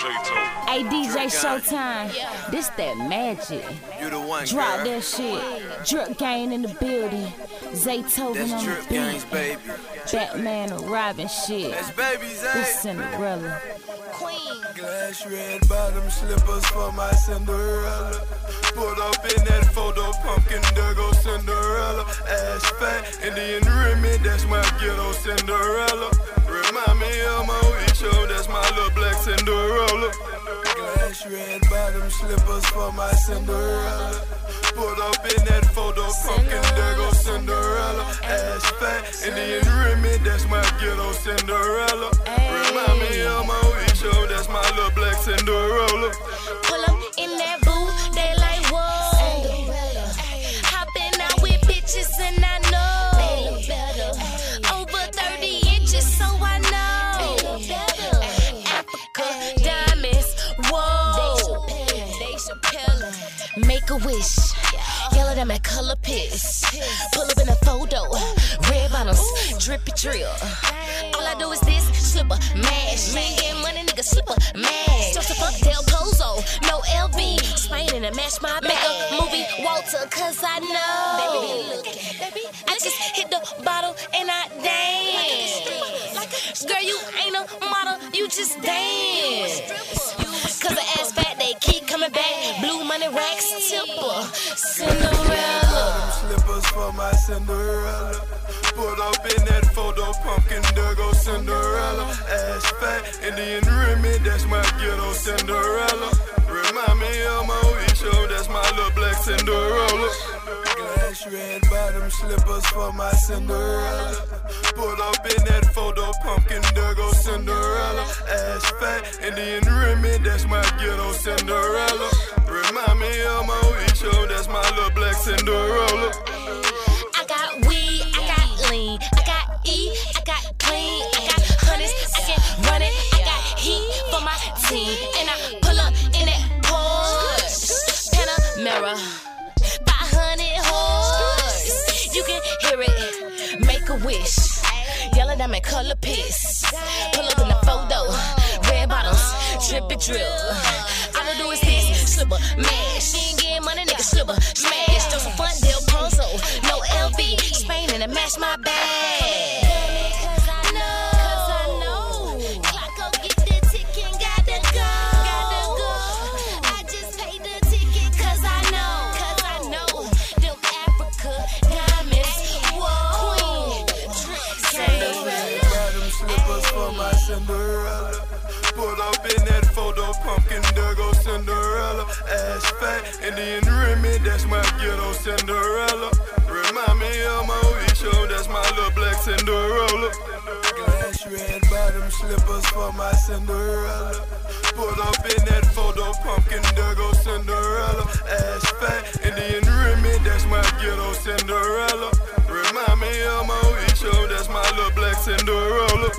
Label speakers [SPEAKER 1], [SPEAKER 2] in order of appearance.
[SPEAKER 1] Hey DJ Showtime, this that magic.
[SPEAKER 2] You the one,
[SPEAKER 1] Drop
[SPEAKER 2] girl.
[SPEAKER 1] that shit. Drip gang in the building. Zaytoven on
[SPEAKER 2] drip
[SPEAKER 1] the
[SPEAKER 2] gangs,
[SPEAKER 1] beat.
[SPEAKER 2] baby.
[SPEAKER 1] Batman and Robin shit.
[SPEAKER 2] That's baby
[SPEAKER 1] This
[SPEAKER 2] Zay.
[SPEAKER 1] Cinderella.
[SPEAKER 2] Glass red bottom slippers for my Cinderella. Put up in that photo, pumpkin, there go Cinderella. Ass fat, Indian Remy, that's my ghetto Cinderella. Red bottom slippers for my Cinderella. Put up in that photo, pumpkin, there go Cinderella. Ass fat, Indian Remy, that's my ghetto Cinderella. Remind me of my show, that's my little black Cinderella.
[SPEAKER 3] Make a wish. Yellow them at color piss. Pull up in a photo. Red bottoms, drippy drill. All I do is this, slipper, mash. Man, get money, nigga, slipper, mash. Just a fuck Del Pozo, no LV. Spain and mash my Make a movie, Walter, cause I know. I just hit the bottle and I dance. Girl, you ain't a model, you just dance. Cause the ass fat, they keep coming back. Blue money racks, tipper, Cinderella.
[SPEAKER 2] Slippers for my Cinderella. Put up in that photo, pumpkin, there go Cinderella. Ass fat, Indian Remy, that's my ghetto Cinderella. Remind me of my show, that's my little black Cinderella. Glass red bottom slippers for my Cinderella. Put up in that photo, pumpkin, there go Cinderella. Ass fat, Indian that's my ghetto Cinderella. Remind me of my show, that's my little black Cinderella.
[SPEAKER 3] I got weed, I got lean, I got E, I got clean, I got hundreds, I can run it, I got heat for my team, and I pull up in that Porsche Panamera, 500 horse, you can hear it, make a wish, yellow diamond color piss, pull up photo, red bottoms, drippy drill, all I do is this, slipper, mash, she ain't getting money, nigga, slipper, smash, just a front deal, ponzo, no LV, Spain and it match my bag.
[SPEAKER 2] Cinderella. Put up in that photo, pumpkin, there go Cinderella. Ass fat, Indian Remy, that's my ghetto Cinderella. Remind me of my show, that's my little black Cinderella. Glass red bottom slippers for my Cinderella. Put up in that photo, pumpkin, there go Cinderella. Ass fat, Indian Remy, that's my ghetto Cinderella. Remind me of my show, that's my little black Cinderella.